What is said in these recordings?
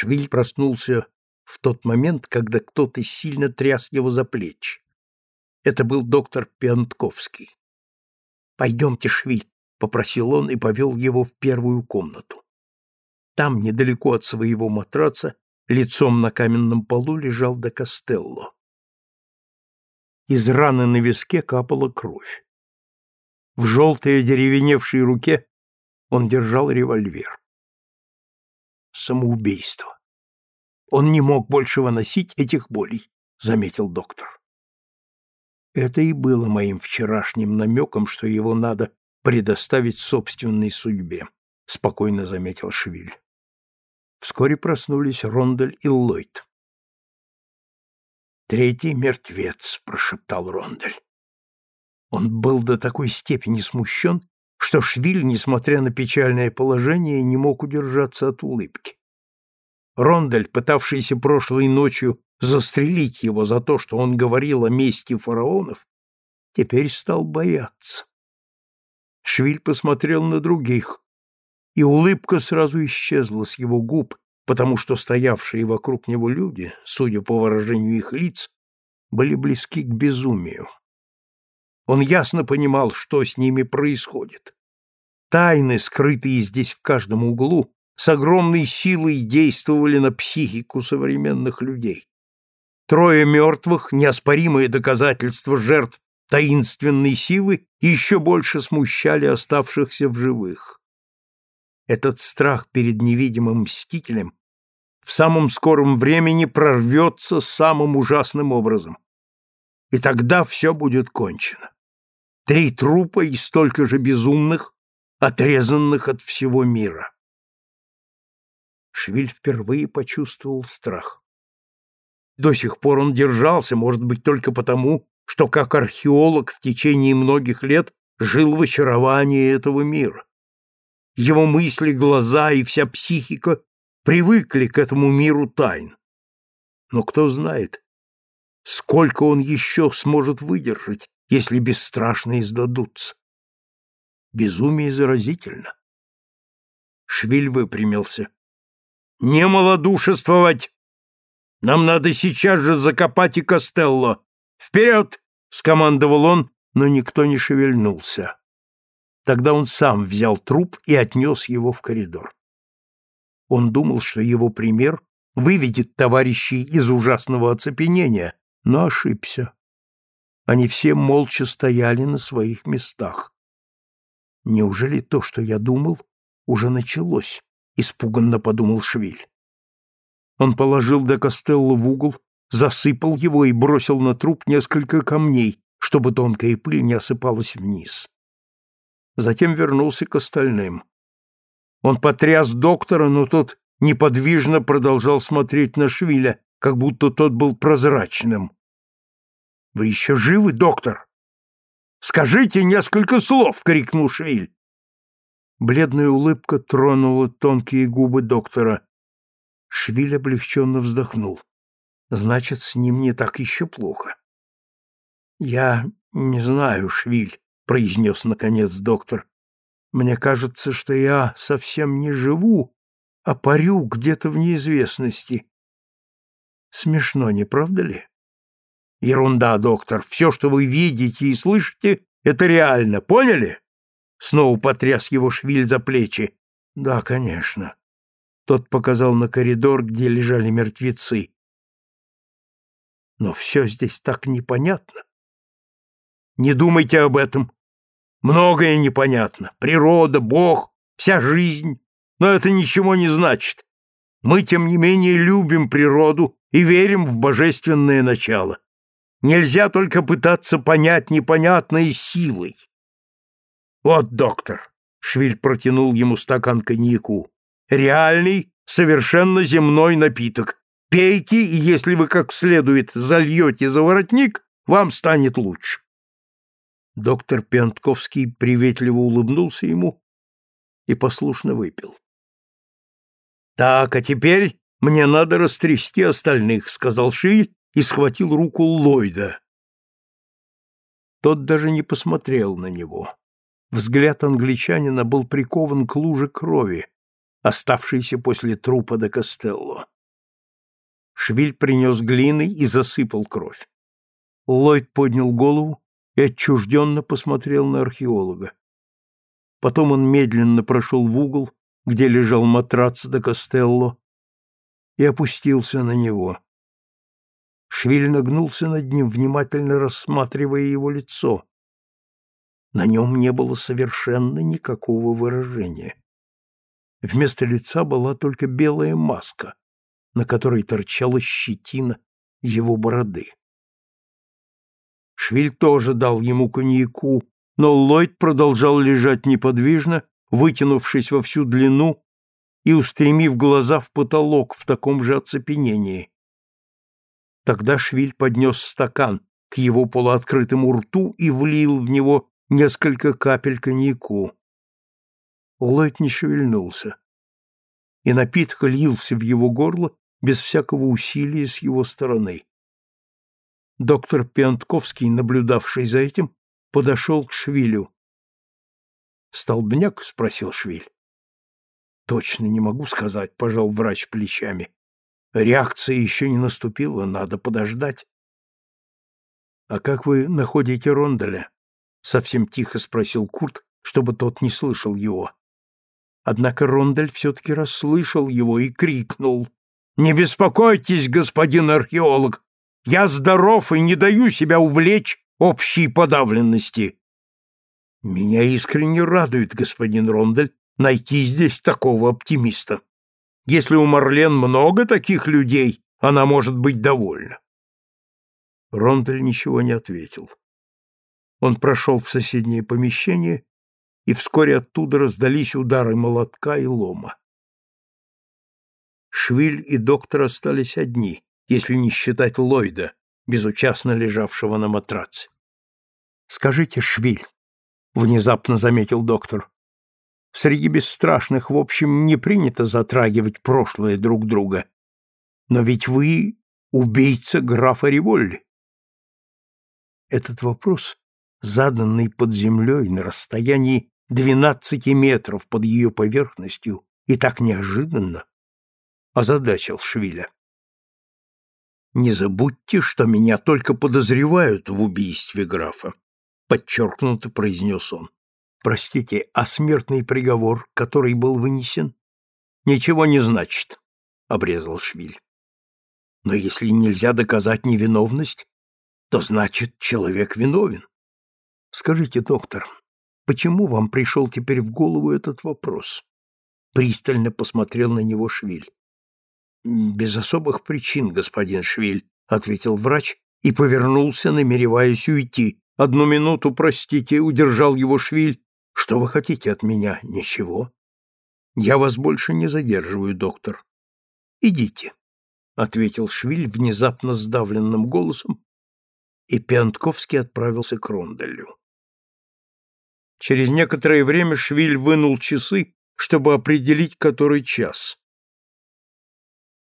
Швиль проснулся в тот момент, когда кто-то сильно тряс его за плечи. Это был доктор Пиантковский. «Пойдемте, Швиль», — попросил он и повел его в первую комнату. Там, недалеко от своего матраца, лицом на каменном полу лежал де Костелло. Из раны на виске капала кровь. В желтой одеревеневшей руке он держал револьвер. Самоубийство. Он не мог больше выносить этих болей, заметил доктор. Это и было моим вчерашним намеком, что его надо предоставить собственной судьбе, спокойно заметил Швиль. Вскоре проснулись Рондель и Ллойд. «Третий мертвец», — прошептал Рондель. Он был до такой степени смущен, что Швиль, несмотря на печальное положение, не мог удержаться от улыбки. Рондель, пытавшийся прошлой ночью застрелить его за то, что он говорил о мести фараонов, теперь стал бояться. Швиль посмотрел на других, и улыбка сразу исчезла с его губ, потому что стоявшие вокруг него люди, судя по выражению их лиц, были близки к безумию. Он ясно понимал, что с ними происходит. Тайны, скрытые здесь в каждом углу, с огромной силой действовали на психику современных людей. Трое мертвых, неоспоримые доказательства жертв таинственной силы, еще больше смущали оставшихся в живых. Этот страх перед невидимым мстителем в самом скором времени прорвется самым ужасным образом. И тогда все будет кончено. Три трупа и столько же безумных, отрезанных от всего мира. Швиль впервые почувствовал страх. До сих пор он держался, может быть, только потому, что как археолог в течение многих лет жил в очаровании этого мира. Его мысли, глаза и вся психика привыкли к этому миру тайн. Но кто знает, сколько он еще сможет выдержать, если бесстрашно издадутся. Безумие заразительно. Швиль выпрямился. «Не малодушествовать! Нам надо сейчас же закопать и Костелло! Вперед!» — скомандовал он, но никто не шевельнулся. Тогда он сам взял труп и отнес его в коридор. Он думал, что его пример выведет товарищей из ужасного оцепенения, но ошибся. Они все молча стояли на своих местах. Неужели то, что я думал, уже началось? Испуганно подумал Швиль. Он положил до Костелло в угол, засыпал его и бросил на труп несколько камней, чтобы тонкая пыль не осыпалась вниз. Затем вернулся к остальным. Он потряс доктора, но тот неподвижно продолжал смотреть на Швиля, как будто тот был прозрачным. Вы еще живы, доктор? Скажите несколько слов, крикнул Швиль. Бледная улыбка тронула тонкие губы доктора. Швиль облегченно вздохнул. Значит, с ним не так еще плохо. Я не знаю, Швиль, произнес наконец доктор. Мне кажется, что я совсем не живу, а парю где-то в неизвестности. Смешно, не правда ли? Ерунда, доктор. Все, что вы видите и слышите, это реально. Поняли? Снова потряс его швиль за плечи. Да, конечно. Тот показал на коридор, где лежали мертвецы. Но все здесь так непонятно. Не думайте об этом. Многое непонятно. Природа, Бог, вся жизнь. Но это ничего не значит. Мы, тем не менее, любим природу и верим в божественное начало. Нельзя только пытаться понять непонятное силой. Вот, доктор, Швиль протянул ему стакан коньяку. Реальный, совершенно земной напиток. Пейте, и если вы как следует зальете за воротник, вам станет лучше. Доктор Пентковский приветливо улыбнулся ему и послушно выпил. «Так, а теперь мне надо растрясти остальных», — сказал Шиль и схватил руку Ллойда. Тот даже не посмотрел на него. Взгляд англичанина был прикован к луже крови, оставшейся после трупа де Костелло. Швиль принес глины и засыпал кровь. Ллойд поднял голову и отчужденно посмотрел на археолога. Потом он медленно прошел в угол, где лежал матрац де Костелло, и опустился на него. Швиль нагнулся над ним, внимательно рассматривая его лицо. На нем не было совершенно никакого выражения. Вместо лица была только белая маска, на которой торчала щетина его бороды. Швиль тоже дал ему коньяку, но Ллойд продолжал лежать неподвижно, вытянувшись во всю длину и устремив глаза в потолок в таком же оцепенении. Тогда Швиль поднес стакан к его полуоткрытому рту и влил в него несколько капель коньяку. Ллойд не шевельнулся, и напиток лился в его горло без всякого усилия с его стороны. Доктор Пиантковский, наблюдавший за этим, подошел к Швилю. «Столбняк?» — спросил Швиль. «Точно не могу сказать», — пожал врач плечами. «Реакция еще не наступила, надо подождать». «А как вы находите Ронделя?» — совсем тихо спросил Курт, чтобы тот не слышал его. Однако Рондель все-таки расслышал его и крикнул. «Не беспокойтесь, господин археолог! Я здоров и не даю себя увлечь общей подавленности!» «Меня искренне радует, господин Рондель, найти здесь такого оптимиста. Если у Марлен много таких людей, она может быть довольна». Рондель ничего не ответил. Он прошел в соседнее помещение, и вскоре оттуда раздались удары молотка и лома. Швиль и доктор остались одни, если не считать Ллойда, безучастно лежавшего на матраце. «Скажите, Швиль», — внезапно заметил доктор, — «среди бесстрашных, в общем, не принято затрагивать прошлое друг друга. Но ведь вы убийца графа Риволли». Этот вопрос заданный под землей на расстоянии двенадцати метров под ее поверхностью и так неожиданно, озадачил Швиля. «Не забудьте, что меня только подозревают в убийстве графа», — подчеркнуто произнес он. «Простите, а смертный приговор, который был вынесен?» «Ничего не значит», — обрезал Швиль. «Но если нельзя доказать невиновность, то значит, человек виновен. Скажите, доктор, почему вам пришел теперь в голову этот вопрос? Пристально посмотрел на него Швиль. Без особых причин, господин Швиль, ответил врач и повернулся, намереваясь уйти. Одну минуту, простите, удержал его Швиль. Что вы хотите от меня? Ничего. Я вас больше не задерживаю, доктор. Идите, ответил Швиль внезапно сдавленным голосом, и Пиантковский отправился к Ронделю. Через некоторое время Швиль вынул часы, чтобы определить, который час.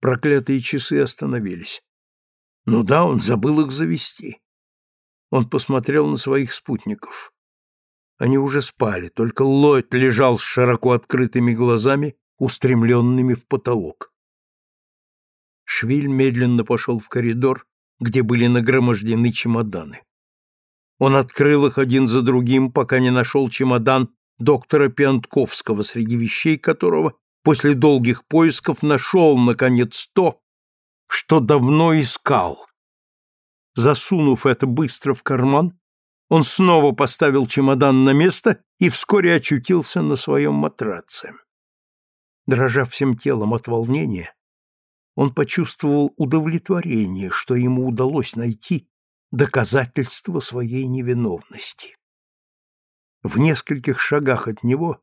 Проклятые часы остановились. Ну да, он забыл их завести. Он посмотрел на своих спутников. Они уже спали, только Ллойд лежал с широко открытыми глазами, устремленными в потолок. Швиль медленно пошел в коридор, где были нагромождены чемоданы. Он открыл их один за другим, пока не нашел чемодан доктора Пиантковского, среди вещей которого после долгих поисков нашел, наконец, то, что давно искал. Засунув это быстро в карман, он снова поставил чемодан на место и вскоре очутился на своем матраце. Дрожа всем телом от волнения, он почувствовал удовлетворение, что ему удалось найти доказательство своей невиновности. В нескольких шагах от него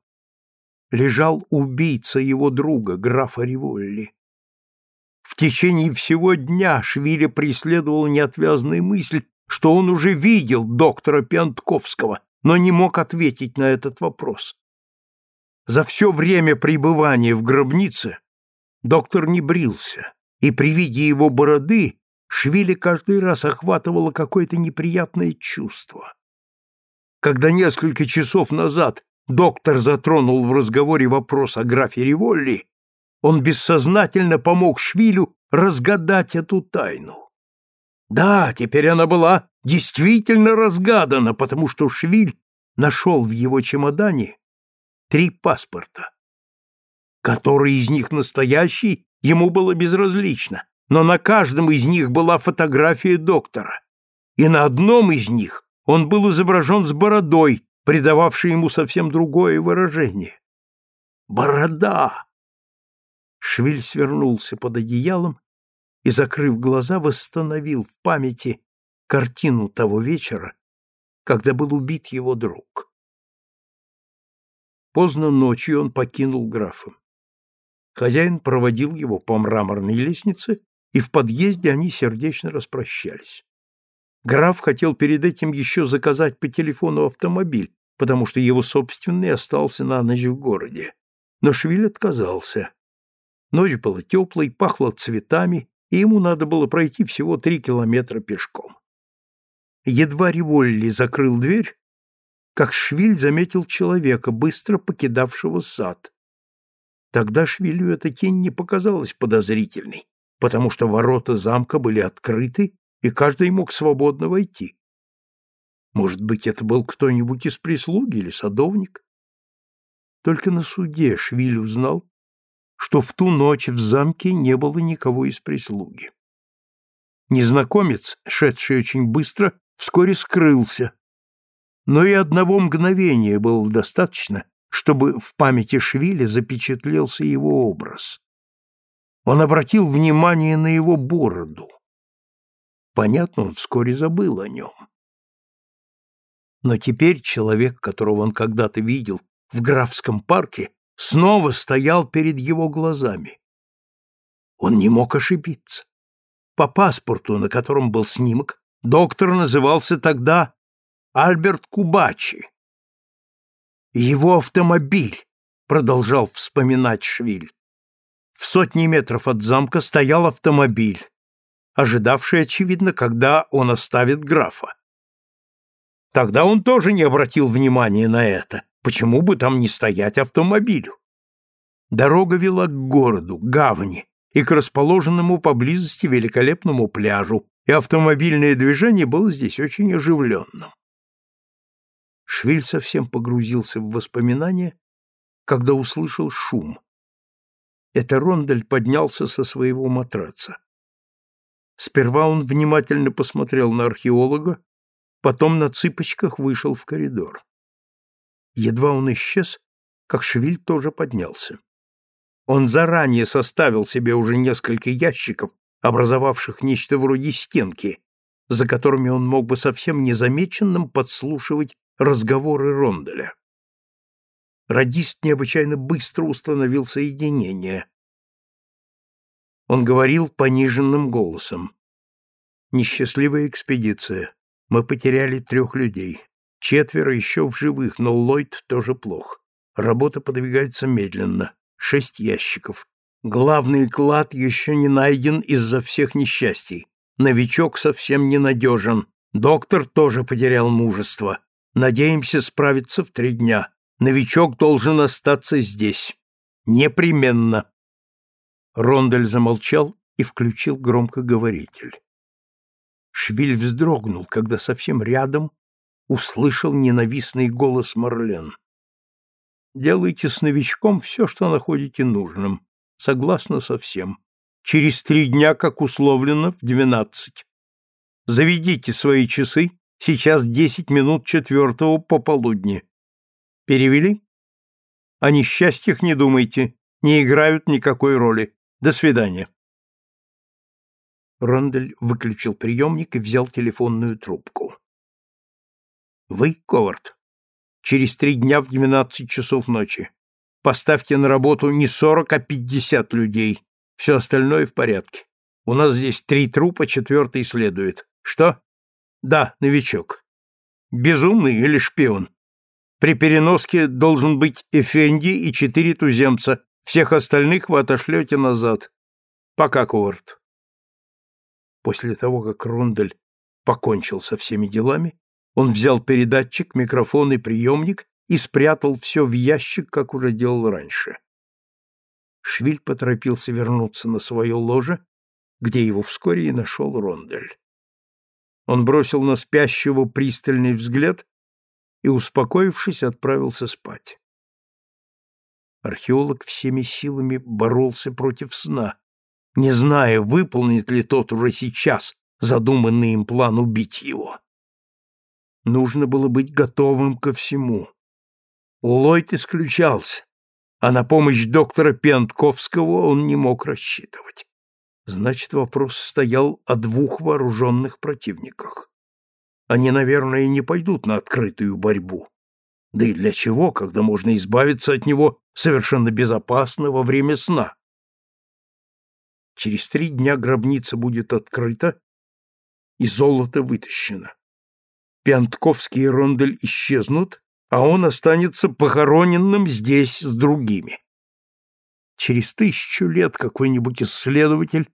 лежал убийца его друга, графа Риволли. В течение всего дня Швиля преследовала неотвязная мысль, что он уже видел доктора Пиантковского, но не мог ответить на этот вопрос. За все время пребывания в гробнице доктор не брился, и при виде его бороды Швили каждый раз охватывало какое-то неприятное чувство. Когда несколько часов назад доктор затронул в разговоре вопрос о графе Риволли, он бессознательно помог Швилю разгадать эту тайну. Да, теперь она была действительно разгадана, потому что Швиль нашел в его чемодане три паспорта. Который из них настоящий, ему было безразлично, но на каждом из них была фотография доктора, и на одном из них он был изображен с бородой, придававшей ему совсем другое выражение. Борода! Швиль свернулся под одеялом и, закрыв глаза, восстановил в памяти картину того вечера, когда был убит его друг. Поздно ночью он покинул графа. Хозяин проводил его по мраморной лестнице, и в подъезде они сердечно распрощались. Граф хотел перед этим еще заказать по телефону автомобиль, потому что его собственный остался на ночь в городе. Но Швиль отказался. Ночь была теплой, пахла цветами, и ему надо было пройти всего три километра пешком. Едва Револли закрыл дверь, как Швиль заметил человека, быстро покидавшего сад. Тогда Швилю эта тень не показалась подозрительной, потому что ворота замка были открыты, и каждый мог свободно войти. Может быть, это был кто-нибудь из прислуги или садовник? Только на суде Швиль узнал, что в ту ночь в замке не было никого из прислуги. Незнакомец, шедший очень быстро, вскоре скрылся, но и одного мгновения было достаточно, чтобы в памяти Швиля запечатлелся его образ. Он обратил внимание на его бороду. Понятно, он вскоре забыл о нем. Но теперь человек, которого он когда-то видел в графском парке, снова стоял перед его глазами. Он не мог ошибиться. По паспорту, на котором был снимок, доктор назывался тогда Альберт Кубачи. Его автомобиль, продолжал вспоминать Швиль. В сотни метров от замка стоял автомобиль, ожидавший, очевидно, когда он оставит графа. Тогда он тоже не обратил внимания на это. Почему бы там не стоять автомобилю? Дорога вела к городу, гавани и к расположенному поблизости великолепному пляжу, и автомобильное движение было здесь очень оживленным. Швиль совсем погрузился в воспоминания, когда услышал шум. Это Рондель поднялся со своего матраца. Сперва он внимательно посмотрел на археолога, потом на цыпочках вышел в коридор. Едва он исчез, как Швиль тоже поднялся. Он заранее составил себе уже несколько ящиков, образовавших нечто вроде стенки, за которыми он мог бы совсем незамеченным подслушивать разговоры Ронделя. Радист необычайно быстро установил соединение. Он говорил пониженным голосом. «Несчастливая экспедиция. Мы потеряли трех людей. Четверо еще в живых, но Ллойд тоже плох. Работа подвигается медленно. Шесть ящиков. Главный клад еще не найден из-за всех несчастий. Новичок совсем ненадежен. Доктор тоже потерял мужество. Надеемся справиться в три дня. Новичок должен остаться здесь. Непременно. Рондель замолчал и включил громкоговоритель. Швиль вздрогнул, когда совсем рядом услышал ненавистный голос Марлен. «Делайте с новичком все, что находите нужным. Согласно со всем. Через три дня, как условлено, в двенадцать. Заведите свои часы Сейчас десять минут четвертого пополудни. Перевели? О несчастьях не думайте, не играют никакой роли. До свидания. Рондель выключил приемник и взял телефонную трубку. Вы, Ковард, через три дня в двенадцать часов ночи. Поставьте на работу не сорок, а пятьдесят людей. Все остальное в порядке. У нас здесь три трупа, четвертый следует. Что? Да, новичок. Безумный или шпион? При переноске должен быть Эфенди и четыре туземца. Всех остальных вы отошлете назад. Пока, Ковард. После того, как Рундель покончил со всеми делами, он взял передатчик, микрофон и приемник и спрятал все в ящик, как уже делал раньше. Швиль поторопился вернуться на свое ложе где его вскоре и нашел Рондель. Он бросил на спящего пристальный взгляд и, успокоившись, отправился спать. Археолог всеми силами боролся против сна, не зная, выполнит ли тот уже сейчас задуманный им план убить его. Нужно было быть готовым ко всему. Ллойд исключался, а на помощь доктора Пентковского он не мог рассчитывать. Значит, вопрос стоял о двух вооруженных противниках. Они, наверное, не пойдут на открытую борьбу. Да и для чего, когда можно избавиться от него совершенно безопасно во время сна? Через три дня гробница будет открыта, и золото вытащено. Пиантковский и Рондель исчезнут, а он останется похороненным здесь с другими. Через тысячу лет какой-нибудь исследователь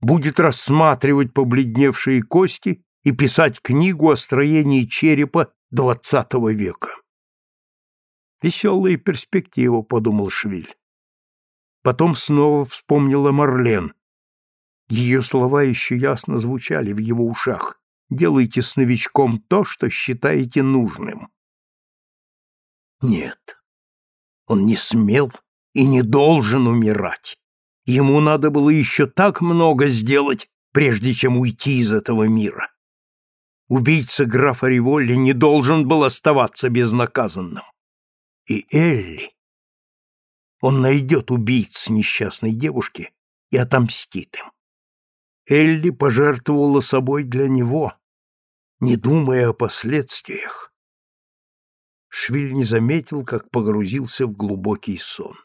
будет рассматривать побледневшие кости и писать книгу о строении черепа XX века. «Веселая перспектива», — подумал Швиль. Потом снова вспомнила Марлен. Ее слова еще ясно звучали в его ушах. «Делайте с новичком то, что считаете нужным». Нет, он не смел и не должен умирать. Ему надо было еще так много сделать, прежде чем уйти из этого мира. Убийца графа Риволли не должен был оставаться безнаказанным. И Элли... Он найдет убийц несчастной девушки и отомстит им. Элли пожертвовала собой для него, не думая о последствиях. Швиль не заметил, как погрузился в глубокий сон.